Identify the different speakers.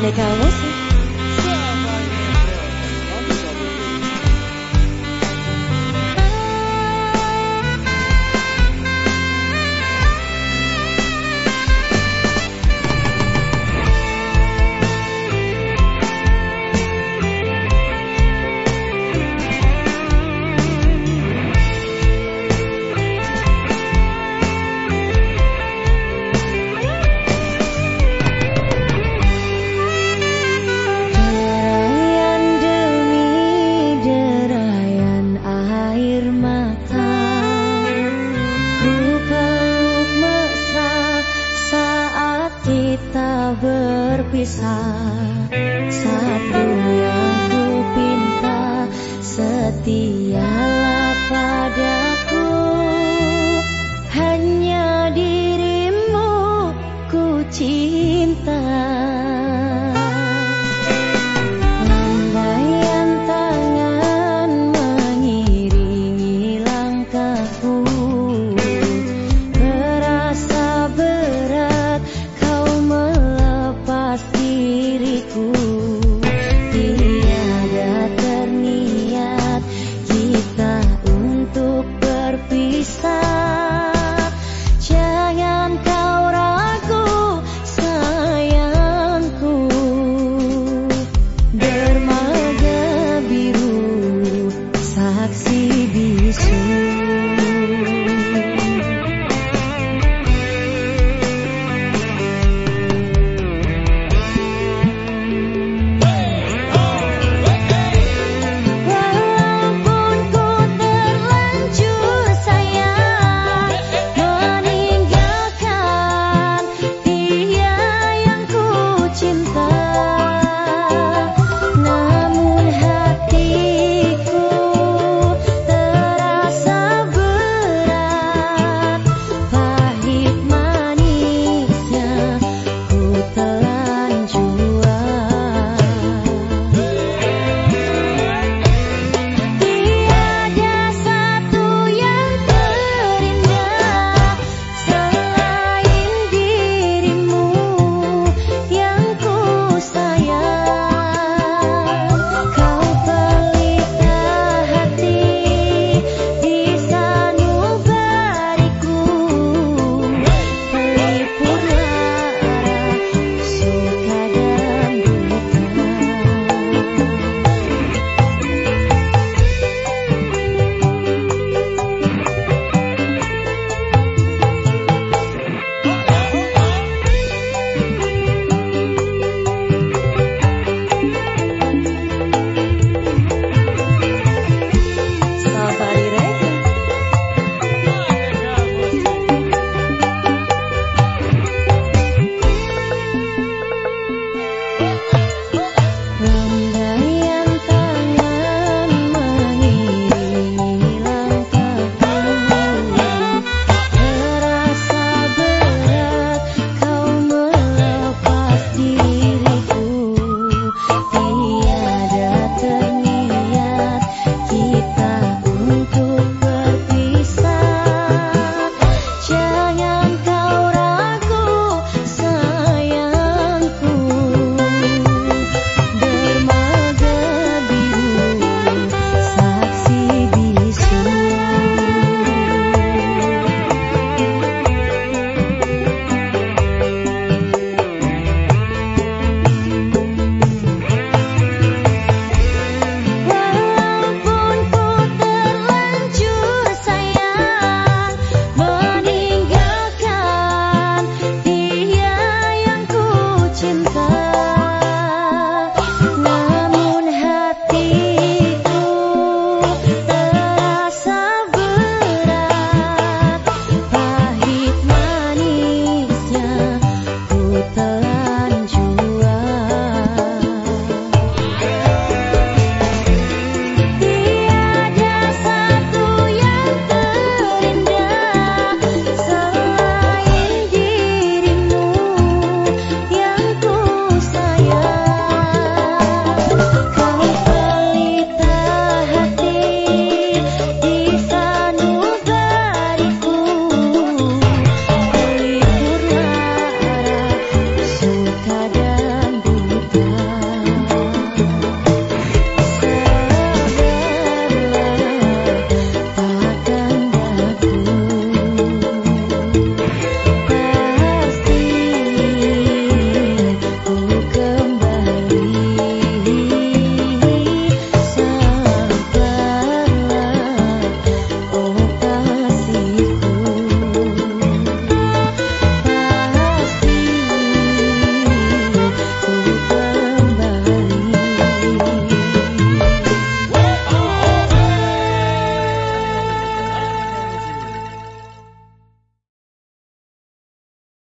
Speaker 1: 誰かを berpisah Saat dulu ku pinta Setialah pada.